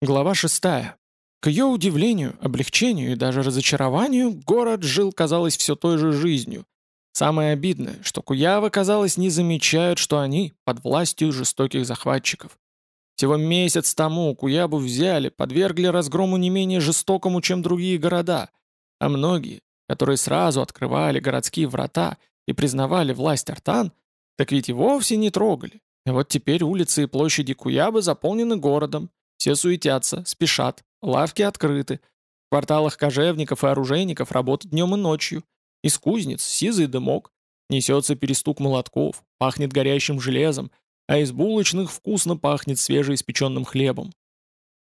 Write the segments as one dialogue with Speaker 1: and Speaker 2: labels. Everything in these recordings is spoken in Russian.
Speaker 1: Глава 6. К ее удивлению, облегчению и даже разочарованию город жил, казалось, все той же жизнью. Самое обидное, что Куявы, казалось, не замечают, что они под властью жестоких захватчиков. Всего месяц тому Куябу взяли, подвергли разгрому не менее жестокому, чем другие города, а многие, которые сразу открывали городские врата и признавали власть Артан, так ведь и вовсе не трогали. И вот теперь улицы и площади Куябы заполнены городом, все суетятся, спешат, лавки открыты. В кварталах кожевников и оружейников работают днем и ночью. Из кузнец сизый дымок. Несется перестук молотков, пахнет горящим железом, а из булочных вкусно пахнет свежеиспеченным хлебом.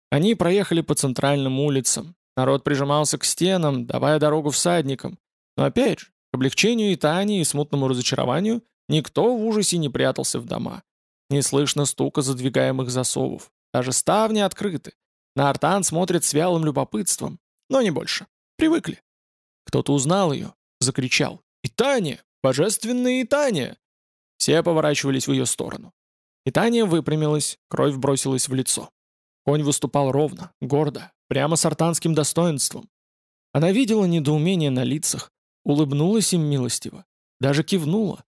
Speaker 1: Они проехали по центральным улицам. Народ прижимался к стенам, давая дорогу всадникам. Но опять же, к облегчению и Тани и смутному разочарованию, никто в ужасе не прятался в дома. Не слышно стука задвигаемых засовов. Даже ставни открыты. На Артан смотрят с вялым любопытством, но не больше. Привыкли. Кто-то узнал ее, закричал. «Итания! Божественная Итания!» Все поворачивались в ее сторону. Итания выпрямилась, кровь бросилась в лицо. Конь выступал ровно, гордо, прямо с артанским достоинством. Она видела недоумение на лицах, улыбнулась им милостиво, даже кивнула,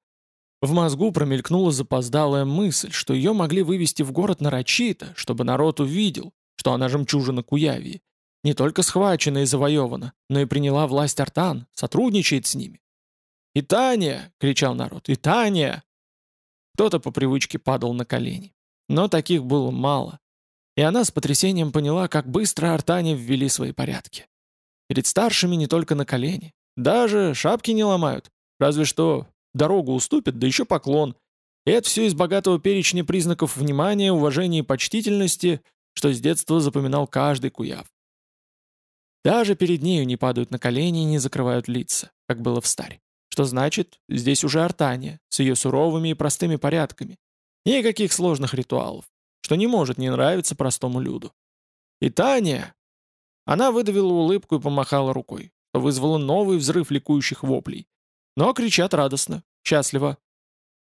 Speaker 1: в мозгу промелькнула запоздалая мысль, что ее могли вывести в город нарочито, чтобы народ увидел, что она жемчужина Куявии. Не только схвачена и завоевана, но и приняла власть Артан, сотрудничает с ними. «Итания!» — кричал народ. «Итания!» Кто-то по привычке падал на колени. Но таких было мало. И она с потрясением поняла, как быстро артане ввели свои порядки. Перед старшими не только на колени. Даже шапки не ломают. Разве что Дорогу уступит, да еще поклон. И это все из богатого перечня признаков внимания, уважения и почтительности, что с детства запоминал каждый куяв. Даже перед нею не падают на колени и не закрывают лица, как было в старе. Что значит, здесь уже артания, с ее суровыми и простыми порядками. Никаких сложных ритуалов, что не может не нравиться простому люду. И Таня... Она выдавила улыбку и помахала рукой, что вызвало новый взрыв ликующих воплей. Но кричат радостно, счастливо.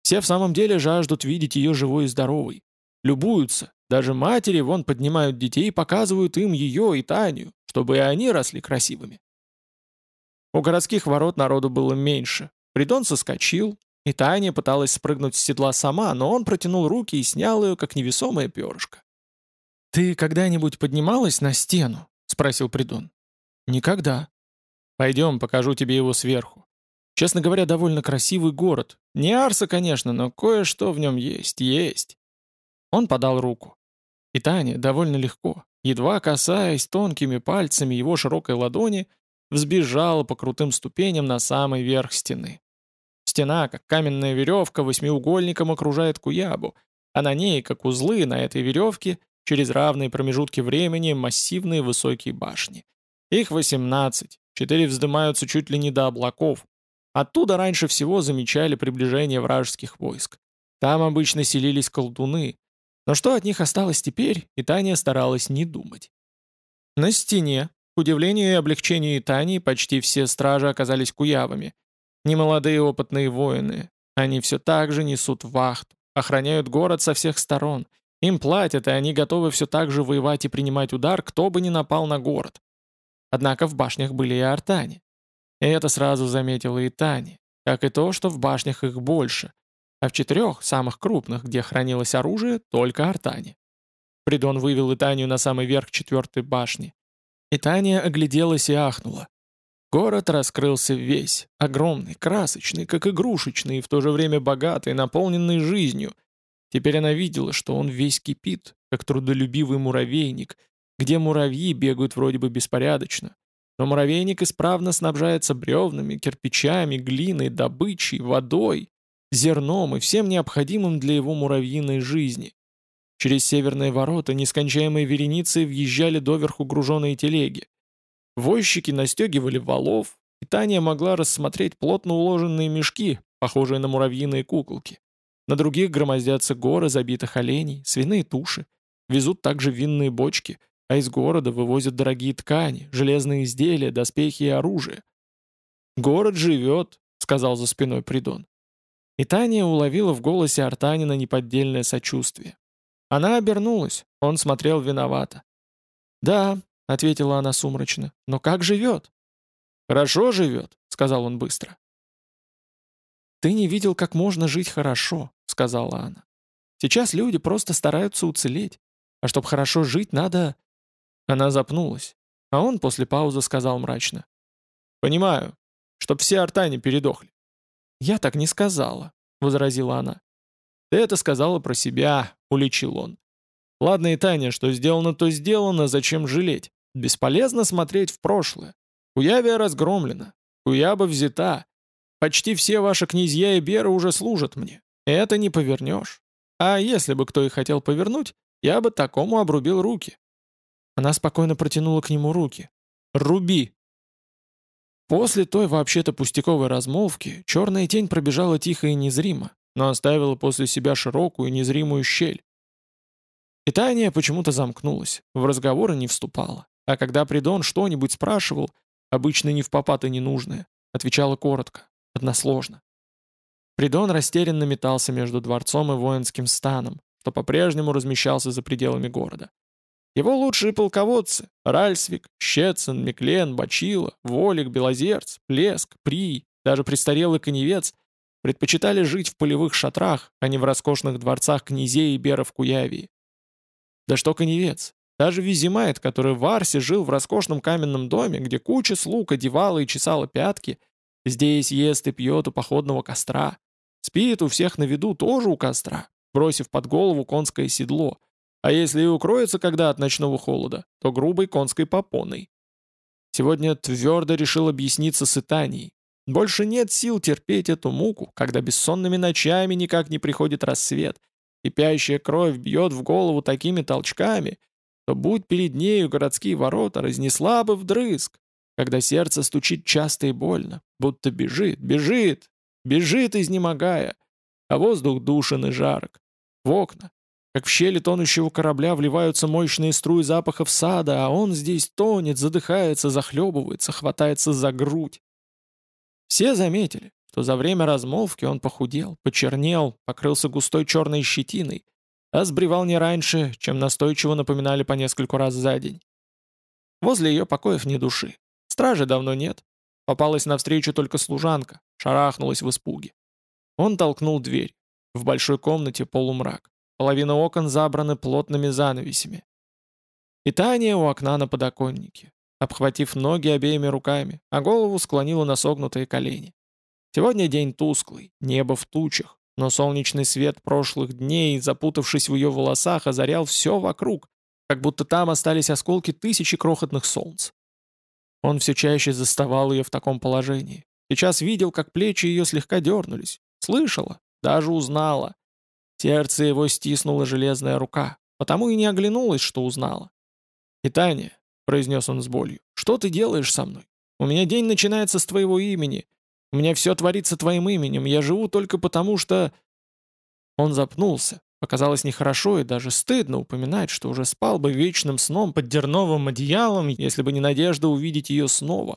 Speaker 1: Все в самом деле жаждут видеть ее живой и здоровой. Любуются. Даже матери вон поднимают детей и показывают им ее и Таню, чтобы и они росли красивыми. У городских ворот народу было меньше. Придон соскочил, и Таня пыталась спрыгнуть с седла сама, но он протянул руки и снял ее, как невесомое перышко. «Ты когда-нибудь поднималась на стену?» — спросил Придон. «Никогда». «Пойдем, покажу тебе его сверху. Честно говоря, довольно красивый город. Не Арса, конечно, но кое-что в нем есть, есть. Он подал руку. И Таня довольно легко, едва касаясь тонкими пальцами его широкой ладони, взбежала по крутым ступеням на самый верх стены. Стена, как каменная веревка, восьмиугольником окружает Куябу, а на ней, как узлы на этой веревке, через равные промежутки времени массивные высокие башни. Их 18, четыре вздымаются чуть ли не до облаков, Оттуда раньше всего замечали приближение вражеских войск. Там обычно селились колдуны. Но что от них осталось теперь, и Таня старалась не думать. На стене, к удивлению и облегчению Тани, почти все стражи оказались куявами. Немолодые опытные воины. Они все так же несут вахту, охраняют город со всех сторон. Им платят, и они готовы все так же воевать и принимать удар, кто бы ни напал на город. Однако в башнях были и артане. И это сразу заметила и Таня, как и то, что в башнях их больше, а в четырех, самых крупных, где хранилось оружие, только артане. Придон вывел Итанию на самый верх четвертой башни. Итания огляделась и ахнула. Город раскрылся весь, огромный, красочный, как игрушечный, и в то же время богатый, наполненный жизнью. Теперь она видела, что он весь кипит, как трудолюбивый муравейник, где муравьи бегают вроде бы беспорядочно, но муравейник исправно снабжается бревнами, кирпичами, глиной, добычей, водой, зерном и всем необходимым для его муравьиной жизни. Через северные ворота нескончаемые вереницы въезжали доверху груженные телеги. Возчики настегивали валов, и Таня могла рассмотреть плотно уложенные мешки, похожие на муравьиные куколки. На других громоздятся горы забитых оленей, свиные туши. Везут также винные бочки — а из города вывозят дорогие ткани, железные изделия, доспехи и оружие. «Город живет», — сказал за спиной Придон. И Таня уловила в голосе Артанина неподдельное сочувствие. Она обернулась, он смотрел виновато. «Да», — ответила она сумрачно, — «но как живет?» «Хорошо живет», — сказал он быстро. «Ты не видел, как можно жить хорошо», — сказала она. «Сейчас люди просто стараются уцелеть. А чтобы хорошо жить, надо...» Она запнулась, а он после паузы сказал мрачно. «Понимаю, чтоб все артане передохли». «Я так не сказала», — возразила она. «Ты это сказала про себя», — уличил он. «Ладно и Таня, что сделано, то сделано, зачем жалеть? Бесполезно смотреть в прошлое. Куявия разгромлена, Куяба взята. Почти все ваши князья и беры уже служат мне. Это не повернешь. А если бы кто и хотел повернуть, я бы такому обрубил руки». Она спокойно протянула к нему руки. «Руби!» После той вообще-то пустяковой размолвки черная тень пробежала тихо и незримо, но оставила после себя широкую незримую щель. Питание почему-то замкнулось, в разговоры не вступало, а когда Придон что-нибудь спрашивал, обычно не в попад и ненужное, отвечала коротко, односложно. Придон растерянно метался между дворцом и воинским станом, что по-прежнему размещался за пределами города. Его лучшие полководцы — Ральсвик, Щецин, Миклен, Бачила, Волик, Белозерц, Плеск, Прий, даже престарелый коневец — предпочитали жить в полевых шатрах, а не в роскошных дворцах князей и беров Куявии. Да что коневец, даже Визимайт, который в Арсе жил в роскошном каменном доме, где куча слуг одевала и чесала пятки, здесь ест и пьет у походного костра. Спит у всех на виду тоже у костра, бросив под голову конское седло — а если и укроется когда от ночного холода, то грубой конской попоной. Сегодня твердо решил объясниться с Итанией. Больше нет сил терпеть эту муку, когда бессонными ночами никак не приходит рассвет, кипящая кровь бьет в голову такими толчками, то будь перед нею городские ворота, разнесла бы вдрызг, когда сердце стучит часто и больно, будто бежит, бежит, бежит, изнемогая, а воздух душен и жарок. В окна, как в щели тонущего корабля вливаются мощные струи запахов сада, а он здесь тонет, задыхается, захлебывается, хватается за грудь. Все заметили, что за время размолвки он похудел, почернел, покрылся густой черной щетиной, а сбривал не раньше, чем настойчиво напоминали по нескольку раз за день. Возле ее покоев ни души. Стражи давно нет. Попалась навстречу только служанка, шарахнулась в испуге. Он толкнул дверь. В большой комнате полумрак. Половина окон забраны плотными занавесями. Питание у окна на подоконнике, обхватив ноги обеими руками, а голову склонила на согнутые колени. Сегодня день тусклый, небо в тучах, но солнечный свет прошлых дней, запутавшись в ее волосах, озарял все вокруг, как будто там остались осколки тысячи крохотных солнц. Он все чаще заставал ее в таком положении. Сейчас видел, как плечи ее слегка дернулись. Слышала, даже узнала. Сердце его стиснула железная рука, потому и не оглянулась, что узнала. «Питание», — произнес он с болью, — «что ты делаешь со мной? У меня день начинается с твоего имени. У меня все творится твоим именем. Я живу только потому, что...» Он запнулся. Показалось нехорошо и даже стыдно упоминать, что уже спал бы вечным сном под дерновым одеялом, если бы не надежда увидеть ее снова.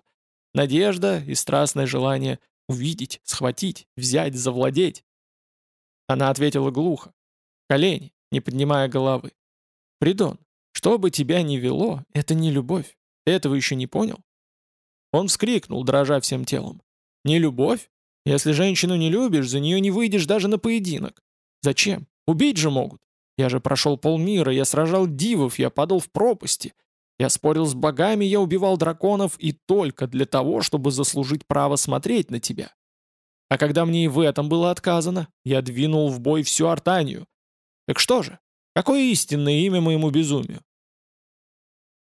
Speaker 1: Надежда и страстное желание увидеть, схватить, взять, завладеть. Она ответила глухо. Колени, не поднимая головы. «Придон, что бы тебя ни вело, это не любовь. Ты этого еще не понял?» Он вскрикнул, дрожа всем телом. «Не любовь? Если женщину не любишь, за нее не выйдешь даже на поединок. Зачем? Убить же могут. Я же прошел полмира, я сражал дивов, я падал в пропасти. Я спорил с богами, я убивал драконов и только для того, чтобы заслужить право смотреть на тебя. А когда мне и в этом было отказано, я двинул в бой всю Артанию. Так что же, какое истинное имя моему безумию?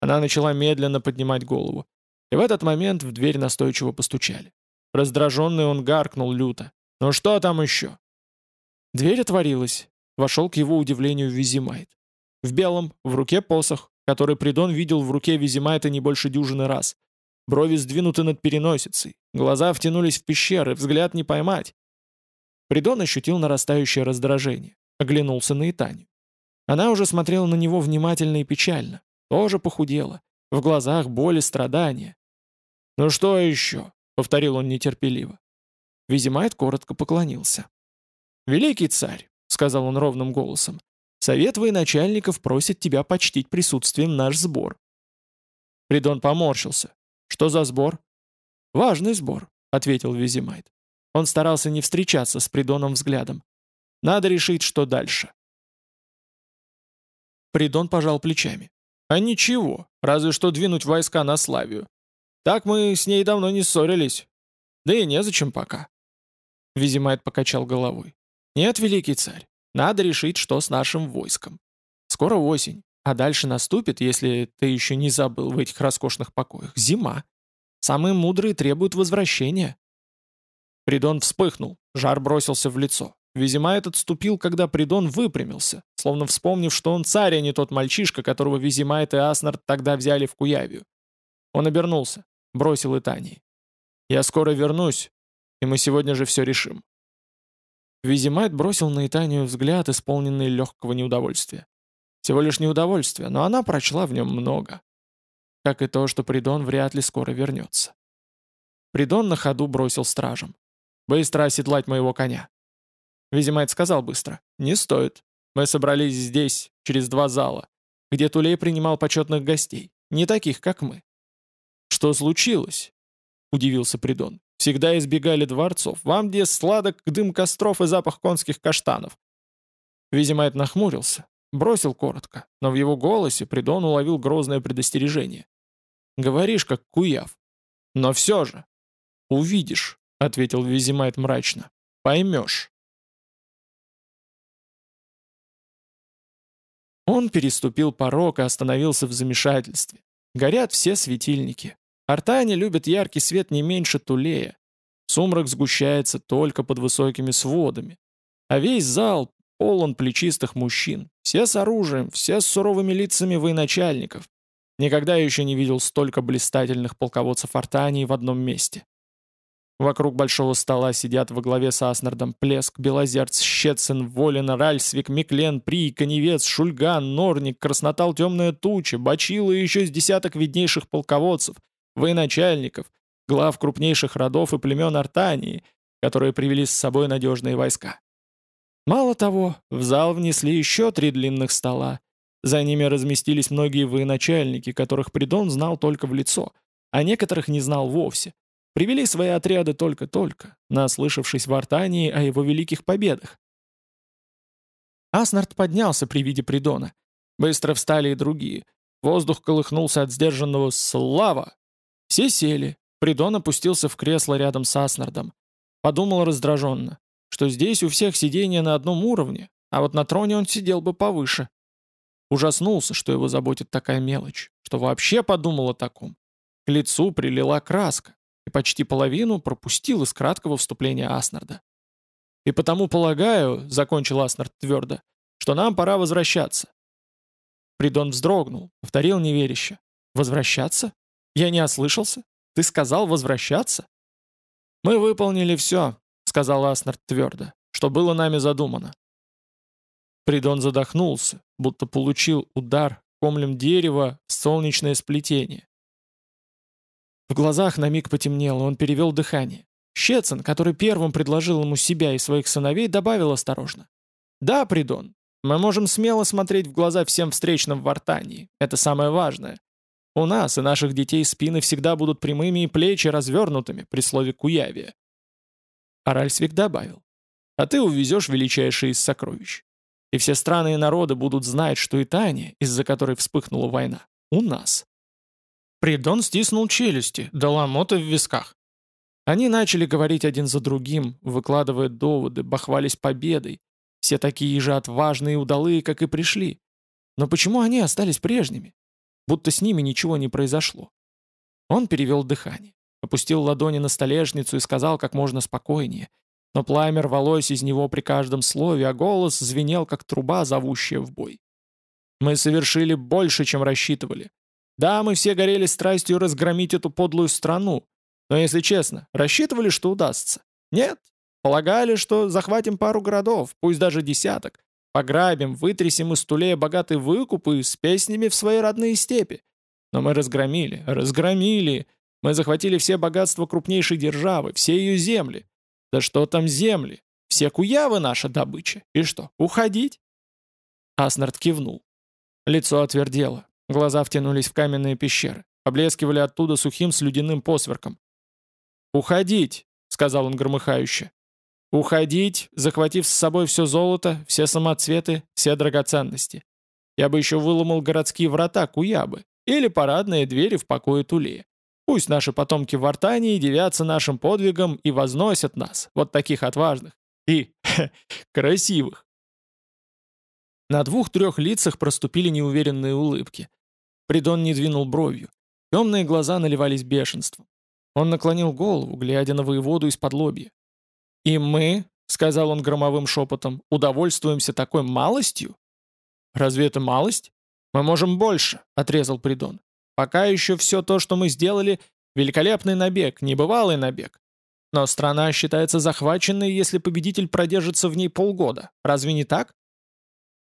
Speaker 1: Она начала медленно поднимать голову. И в этот момент в дверь настойчиво постучали. Раздраженный он гаркнул люто. «Ну что там еще?» Дверь отворилась. Вошел к его удивлению Визимайт. В белом, в руке посох, который Придон видел в руке Визимайта не больше дюжины раз. Брови сдвинуты над переносицей, глаза втянулись в пещеры, взгляд не поймать. Придон ощутил нарастающее раздражение, оглянулся на Итанию. Она уже смотрела на него внимательно и печально, тоже похудела, в глазах боль и страдания. «Ну что еще?» — повторил он нетерпеливо. Визимайт коротко поклонился. «Великий царь», — сказал он ровным голосом, — «совет военачальников просит тебя почтить присутствием наш сбор. Придон поморщился. «Что за сбор?» «Важный сбор», — ответил Визимайт. Он старался не встречаться с Придоном взглядом. «Надо решить, что дальше». Придон пожал плечами. «А ничего, разве что двинуть войска на Славию. Так мы с ней давно не ссорились. Да и незачем пока». Визимайт покачал головой. «Нет, великий царь, надо решить, что с нашим войском. Скоро осень, а дальше наступит, если ты еще не забыл в этих роскошных покоях, зима. Самые мудрые требуют возвращения». Придон вспыхнул, жар бросился в лицо. Визимайт отступил, когда Придон выпрямился, словно вспомнив, что он царь, а не тот мальчишка, которого Визимайт и Аснард тогда взяли в Куявию. Он обернулся, бросил Итании. «Я скоро вернусь, и мы сегодня же все решим». Визимайт бросил на Итанию взгляд, исполненный легкого неудовольствия. Всего лишь неудовольствие, но она прочла в нем много. Как и то, что Придон вряд ли скоро вернется. Придон на ходу бросил стражам. «Быстро оседлать моего коня». Визимайт сказал быстро. «Не стоит. Мы собрались здесь, через два зала, где Тулей принимал почетных гостей, не таких, как мы». «Что случилось?» — удивился Придон. «Всегда избегали дворцов. Вам где сладок дым костров и запах конских каштанов». Визимайт нахмурился, бросил коротко, но в его голосе Придон уловил грозное предостережение. «Говоришь, как куяв. Но все же». «Увидишь», — ответил Визимайт мрачно. «Поймешь». Он переступил порог и остановился в замешательстве. Горят все светильники. Артане любят яркий свет не меньше Тулея. Сумрак сгущается только под высокими сводами. А весь зал полон плечистых мужчин. Все с оружием, все с суровыми лицами военачальников. Никогда я еще не видел столько блистательных полководцев Артании в одном месте. Вокруг большого стола сидят во главе с Аснардом Плеск, Белозерц, Щецин, Волин, Ральсвик, Миклен, При, Коневец, Шульган, Норник, Краснотал, Темная Туча, Бачила и еще с десяток виднейших полководцев, военачальников, глав крупнейших родов и племен Артании, которые привели с собой надежные войска. Мало того, в зал внесли еще три длинных стола. За ними разместились многие военачальники, которых Придон знал только в лицо, а некоторых не знал вовсе. Привели свои отряды только-только, наслышавшись в Артании о его великих победах. Аснард поднялся при виде Придона. Быстро встали и другие. Воздух колыхнулся от сдержанного «Слава!». Все сели. Придон опустился в кресло рядом с Аснардом. Подумал раздраженно, что здесь у всех сиденье на одном уровне, а вот на троне он сидел бы повыше. Ужаснулся, что его заботит такая мелочь, что вообще подумал о таком. К лицу прилила краска и почти половину пропустил из краткого вступления Аснарда. «И потому полагаю», — закончил Аснард твердо, — «что нам пора возвращаться». Придон вздрогнул, повторил неверяще. «Возвращаться? Я не ослышался? Ты сказал возвращаться?» «Мы выполнили все», — сказал Аснард твердо, — «что было нами задумано». Придон задохнулся, будто получил удар комлем дерева солнечное сплетение. В глазах на миг потемнело, он перевел дыхание. Щецин, который первым предложил ему себя и своих сыновей, добавил осторожно. «Да, Придон, мы можем смело смотреть в глаза всем встречным в Артании. Это самое важное. У нас и наших детей спины всегда будут прямыми и плечи развернутыми при слове «куявия». Аральсвик добавил. «А ты увезешь величайшие из сокровищ. И все страны и народы будут знать, что Итания, из-за которой вспыхнула война, у нас. Придон стиснул челюсти, до ломота в висках. Они начали говорить один за другим, выкладывая доводы, бахвались победой. Все такие же отважные и удалые, как и пришли. Но почему они остались прежними? Будто с ними ничего не произошло. Он перевел дыхание, опустил ладони на столешницу и сказал как можно спокойнее. Но пламя рвалось из него при каждом слове, а голос звенел, как труба, зовущая в бой. «Мы совершили больше, чем рассчитывали. Да, мы все горели страстью разгромить эту подлую страну, но, если честно, рассчитывали, что удастся. Нет, полагали, что захватим пару городов, пусть даже десяток, пограбим, вытрясем из Тулея богатые выкупы с песнями в свои родные степи. Но мы разгромили, разгромили. Мы захватили все богатства крупнейшей державы, все ее земли. Да что там земли? Все куявы наша добыча. И что, уходить? Аснард кивнул. Лицо отвердело. Глаза втянулись в каменные пещеры. поблескивали оттуда сухим слюдяным посверком. «Уходить!» — сказал он громыхающе. «Уходить, захватив с собой все золото, все самоцветы, все драгоценности. Я бы еще выломал городские врата Куябы или парадные двери в покое Тулея. Пусть наши потомки в Артании девятся нашим подвигам и возносят нас, вот таких отважных и красивых. На двух-трех лицах проступили неуверенные улыбки. Придон не двинул бровью. Темные глаза наливались бешенством. Он наклонил голову, глядя на воеводу из-под лобья. «И мы, — сказал он громовым шепотом, — удовольствуемся такой малостью?» «Разве это малость? Мы можем больше», — отрезал Придон. «Пока еще все то, что мы сделали, великолепный набег, небывалый набег. Но страна считается захваченной, если победитель продержится в ней полгода. Разве не так?»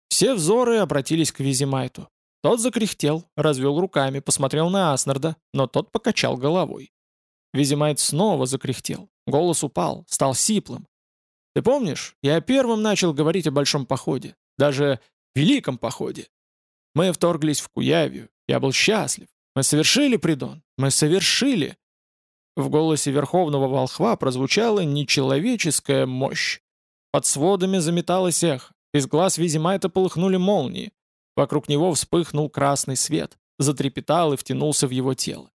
Speaker 1: Все взоры обратились к Визимайту. Тот закряхтел, развел руками, посмотрел на Аснарда, но тот покачал головой. Визимайт снова закряхтел. Голос упал, стал сиплым. «Ты помнишь, я первым начал говорить о большом походе, даже великом походе. Мы вторглись в Куявию, я был счастлив. Мы совершили придон, мы совершили!» В голосе верховного волхва прозвучала нечеловеческая мощь. Под сводами заметалось эхо, из глаз Визимайта полыхнули молнии. Вокруг него вспыхнул красный свет, затрепетал и втянулся в его тело.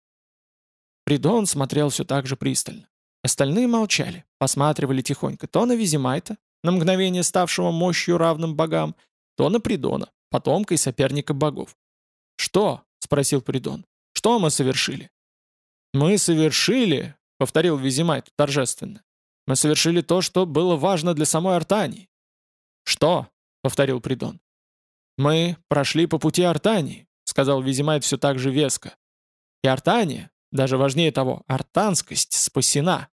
Speaker 1: Придон смотрел все так же пристально. Остальные молчали, посматривали тихонько то на Визимайта, на мгновение ставшего мощью равным богам, то на Придона, потомка и соперника богов. «Что?» — спросил Придон. «Что мы совершили?» «Мы совершили», — повторил Визимайт торжественно. «Мы совершили то, что было важно для самой Артании». «Что?» — повторил Придон. «Мы прошли по пути Артании», — сказал Визимайт все так же веско. «И Артания, даже важнее того, артанскость спасена.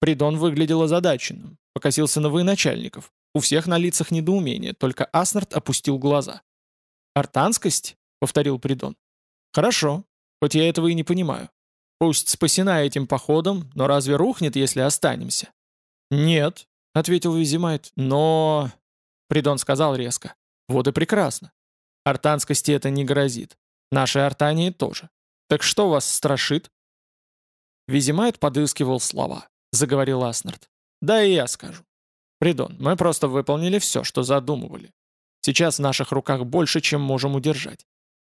Speaker 1: Придон выглядел озадаченным, покосился на военачальников. У всех на лицах недоумение, только Аснард опустил глаза. «Артанскость?» — повторил Придон. «Хорошо, хоть я этого и не понимаю. Пусть спасена этим походом, но разве рухнет, если останемся?» «Нет», — ответил Визимайт, — «но...» Придон сказал резко. «Вот и прекрасно. Артанскости это не грозит. Нашей Артании тоже. «Так что вас страшит?» Визимайт подыскивал слова. Заговорил Аснард. «Да и я скажу. Придон, мы просто выполнили все, что задумывали. Сейчас в наших руках больше, чем можем удержать.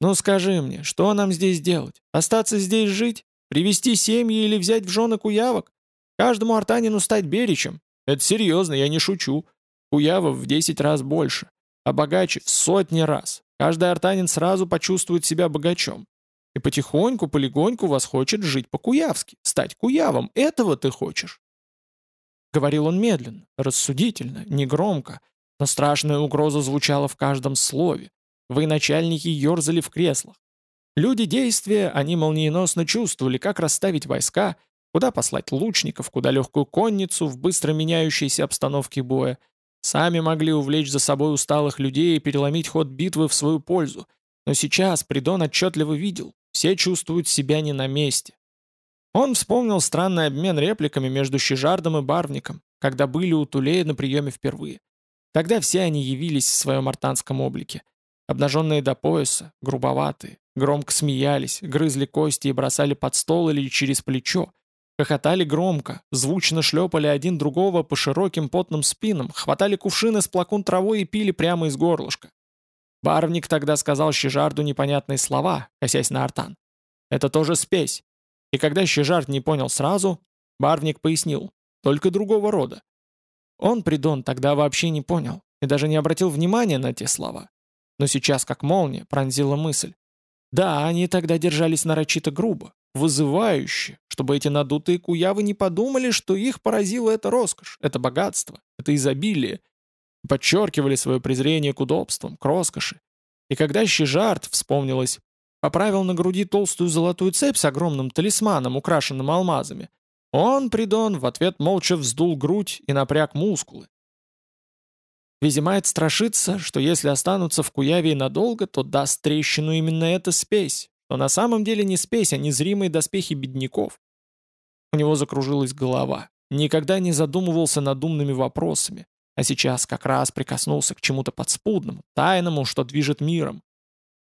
Speaker 1: Ну скажи мне, что нам здесь делать? Остаться здесь жить? Привести семьи или взять в жены куявок? Каждому артанину стать беречем? Это серьезно, я не шучу. Куявов в 10 раз больше, а богаче в сотни раз. Каждый артанин сразу почувствует себя богачом. И потихоньку, полегоньку вас хочет жить по-куявски, стать куявом. Этого ты хочешь?» Говорил он медленно, рассудительно, негромко, но страшная угроза звучала в каждом слове. Вы начальники ерзали в креслах. Люди действия, они молниеносно чувствовали, как расставить войска, куда послать лучников, куда легкую конницу в быстро меняющейся обстановке боя. Сами могли увлечь за собой усталых людей и переломить ход битвы в свою пользу. Но сейчас Придон отчетливо видел, все чувствуют себя не на месте. Он вспомнил странный обмен репликами между Щежардом и Барвником, когда были у Тулея на приеме впервые. Тогда все они явились в своем артанском облике. Обнаженные до пояса, грубоватые, громко смеялись, грызли кости и бросали под стол или через плечо, хохотали громко, звучно шлепали один другого по широким потным спинам, хватали кувшины с плакун травой и пили прямо из горлышка. Барвник тогда сказал Щежарду непонятные слова, косясь на артан. Это тоже спесь. И когда Щежард не понял сразу, Барвник пояснил, только другого рода. Он, Придон, тогда вообще не понял и даже не обратил внимания на те слова. Но сейчас, как молния, пронзила мысль. Да, они тогда держались нарочито грубо, вызывающе, чтобы эти надутые куявы не подумали, что их поразила эта роскошь, это богатство, это изобилие, подчеркивали свое презрение к удобствам, к роскоши. И когда Щежарт, вспомнилось, поправил на груди толстую золотую цепь с огромным талисманом, украшенным алмазами, он, Придон, в ответ молча вздул грудь и напряг мускулы. Визимает страшится, что если останутся в Куяве надолго, то даст трещину именно эта спесь, но на самом деле не спесь, а незримые доспехи бедняков. У него закружилась голова. Никогда не задумывался над умными вопросами. А сейчас как раз прикоснулся к чему-то подспудному, тайному, что движет миром.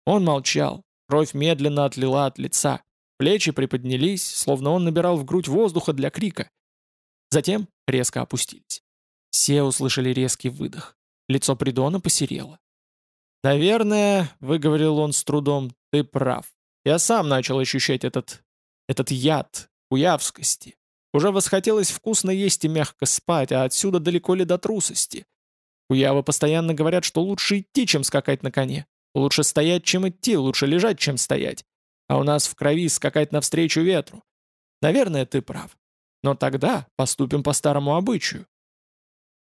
Speaker 1: Он молчал, Кровь медленно отлила от лица. Плечи приподнялись, словно он набирал в грудь воздуха для крика. Затем резко опустились. Все услышали резкий выдох. Лицо Придона посерело. «Наверное, — выговорил он с трудом, — ты прав. Я сам начал ощущать этот... этот яд, уявскости. Уже восхотелось вкусно есть и мягко спать, а отсюда далеко ли до трусости. Уявы постоянно говорят, что лучше идти, чем скакать на коне. Лучше стоять, чем идти, лучше лежать, чем стоять. А у нас в крови скакать навстречу ветру. Наверное, ты прав. Но тогда поступим по старому обычаю.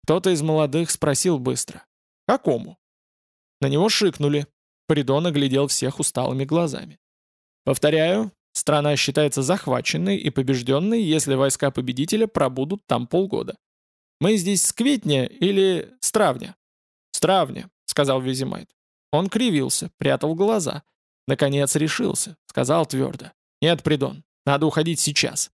Speaker 1: Кто-то из молодых спросил быстро. «Какому?» На него шикнули. Придон оглядел всех усталыми глазами. «Повторяю, страна считается захваченной и побежденной, если войска победителя пробудут там полгода. Мы здесь с кветня или с травня?» «С травня», — сказал Визимайт. Он кривился, прятал глаза. Наконец решился, сказал твердо. «Нет, Придон, надо уходить сейчас».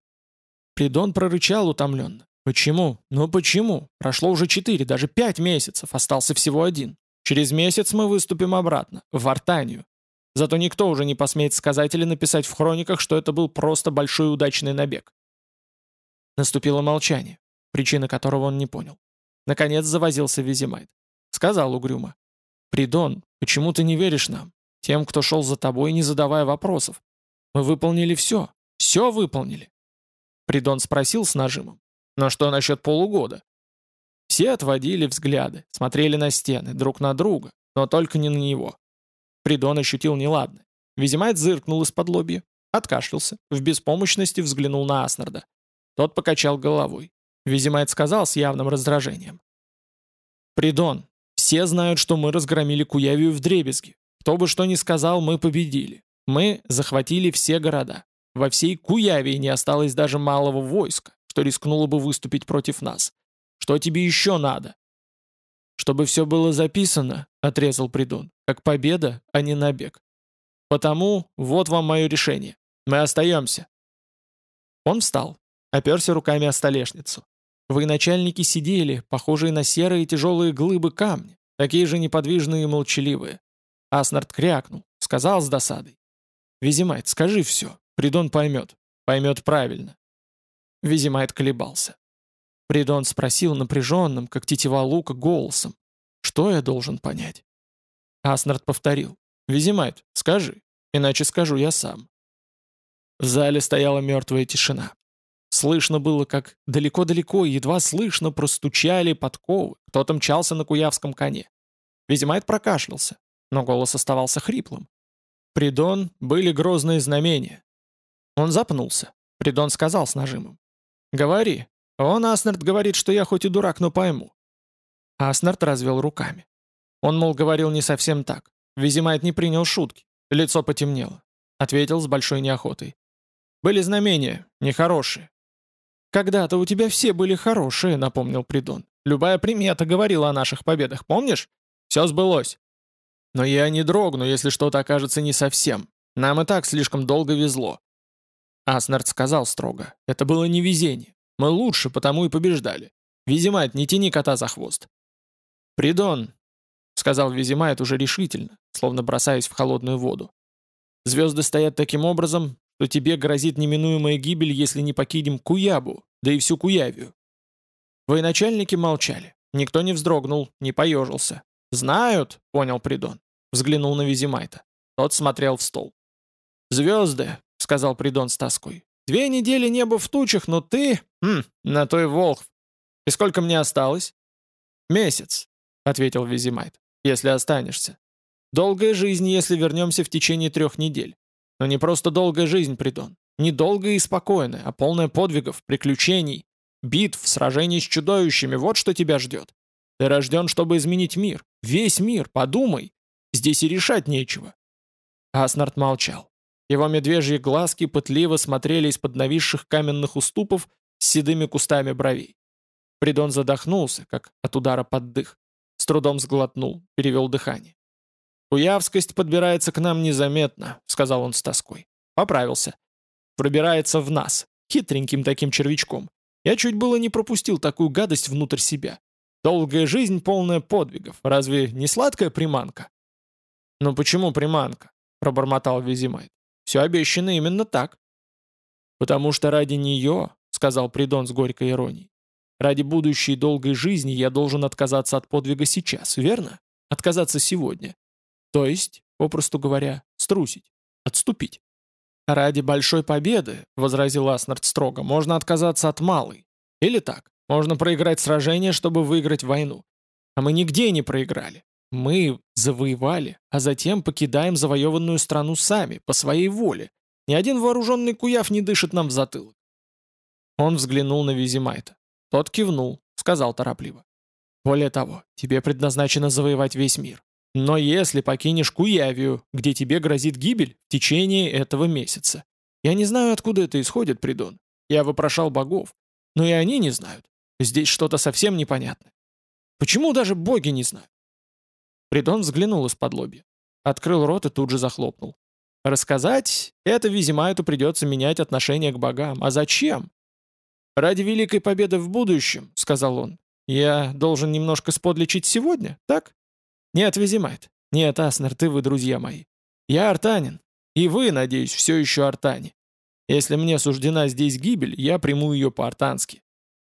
Speaker 1: Придон прорычал утомленно. Почему? Ну почему? Прошло уже четыре, даже пять месяцев, остался всего один. Через месяц мы выступим обратно, в Артанию. Зато никто уже не посмеет сказать или написать в хрониках, что это был просто большой удачный набег. Наступило молчание, причины которого он не понял. Наконец завозился Визимайт. Сказал угрюмо. «Придон, почему ты не веришь нам? Тем, кто шел за тобой, не задавая вопросов. Мы выполнили все. Все выполнили». Придон спросил с нажимом. Но что насчет полугода? Все отводили взгляды, смотрели на стены, друг на друга, но только не на него. Придон ощутил неладное. Визимайт зыркнул из-под лобья, откашлялся, в беспомощности взглянул на Аснарда. Тот покачал головой. Визимайт сказал с явным раздражением. «Придон, все знают, что мы разгромили Куявию в дребезги. Кто бы что ни сказал, мы победили. Мы захватили все города. Во всей Куявии не осталось даже малого войска что рискнула бы выступить против нас. Что тебе еще надо?» «Чтобы все было записано», — отрезал Придон, — «как победа, а не набег. Потому вот вам мое решение. Мы остаемся». Он встал, оперся руками о столешницу. Военачальники сидели, похожие на серые тяжелые глыбы камня, такие же неподвижные и молчаливые. Аснард крякнул, сказал с досадой. «Визимайт, скажи все, Придон поймет. Поймет правильно. Визимайт колебался. Придон спросил напряженным, как тетива лука, голосом. «Что я должен понять?» Аснард повторил. «Визимайт, скажи, иначе скажу я сам». В зале стояла мертвая тишина. Слышно было, как далеко-далеко, едва слышно простучали подковы, кто-то мчался на куявском коне. Визимайт прокашлялся, но голос оставался хриплым. Придон были грозные знамения. Он запнулся. Придон сказал с нажимом. «Говори. Он, Аснард, говорит, что я хоть и дурак, но пойму». Аснард развел руками. Он, мол, говорил не совсем так. Визимайт не принял шутки. Лицо потемнело. Ответил с большой неохотой. «Были знамения, нехорошие». «Когда-то у тебя все были хорошие», — напомнил Придон. «Любая примета говорила о наших победах, помнишь? Все сбылось». «Но я не дрогну, если что-то окажется не совсем. Нам и так слишком долго везло. Аснард сказал строго. «Это было не везение. Мы лучше, потому и побеждали. Визимайт, не тяни кота за хвост». «Придон», — сказал Визимайт уже решительно, словно бросаясь в холодную воду. «Звезды стоят таким образом, что тебе грозит неминуемая гибель, если не покинем Куябу, да и всю Куявию». Военачальники молчали. Никто не вздрогнул, не поежился. «Знают», — понял Придон. Взглянул на Визимайта. Тот смотрел в стол. «Звезды», — сказал Придон с тоской. «Две недели небо в тучах, но ты... Хм, на той Волхв. И сколько мне осталось?» «Месяц», — ответил Визимайт, — «если останешься. Долгая жизнь, если вернемся в течение трех недель. Но не просто долгая жизнь, Придон. Не долгая и спокойная, а полная подвигов, приключений, битв, сражений с чудовищами. Вот что тебя ждет. Ты рожден, чтобы изменить мир. Весь мир, подумай. Здесь и решать нечего». Аснард молчал. Его медвежьи глазки пытливо смотрели из-под нависших каменных уступов с седыми кустами бровей. Придон задохнулся, как от удара под дых. С трудом сглотнул, перевел дыхание. «Уявскость подбирается к нам незаметно», — сказал он с тоской. Поправился. «Пробирается в нас, хитреньким таким червячком. Я чуть было не пропустил такую гадость внутрь себя. Долгая жизнь, полная подвигов. Разве не сладкая приманка?» «Ну почему приманка?» — пробормотал Визимайт. «Все обещано именно так». «Потому что ради нее», — сказал Придон с горькой иронией, «ради будущей долгой жизни я должен отказаться от подвига сейчас, верно? Отказаться сегодня. То есть, попросту говоря, струсить, отступить. «Ради большой победы», — возразил Аснард строго, — «можно отказаться от малой. Или так, можно проиграть сражение, чтобы выиграть войну. А мы нигде не проиграли. Мы завоевали, а затем покидаем завоеванную страну сами, по своей воле. Ни один вооруженный куяв не дышит нам в затылок». Он взглянул на Визимайта. Тот кивнул, сказал торопливо. «Более того, тебе предназначено завоевать весь мир. Но если покинешь Куявию, где тебе грозит гибель в течение этого месяца. Я не знаю, откуда это исходит, Придон. Я вопрошал богов. Но и они не знают. Здесь что-то совсем непонятно. Почему даже боги не знают? Придон взглянул из-под лобья. Открыл рот и тут же захлопнул. Рассказать — это Визимайту придется менять отношение к богам. А зачем? «Ради великой победы в будущем», — сказал он, — «я должен немножко сподлечить сегодня, так?» «Нет, Визимайт. Нет, Аснер, ты вы друзья мои. Я артанин. И вы, надеюсь, все еще артане. Если мне суждена здесь гибель, я приму ее по-артански.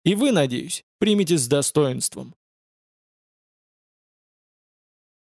Speaker 1: И вы, надеюсь, примете с достоинством.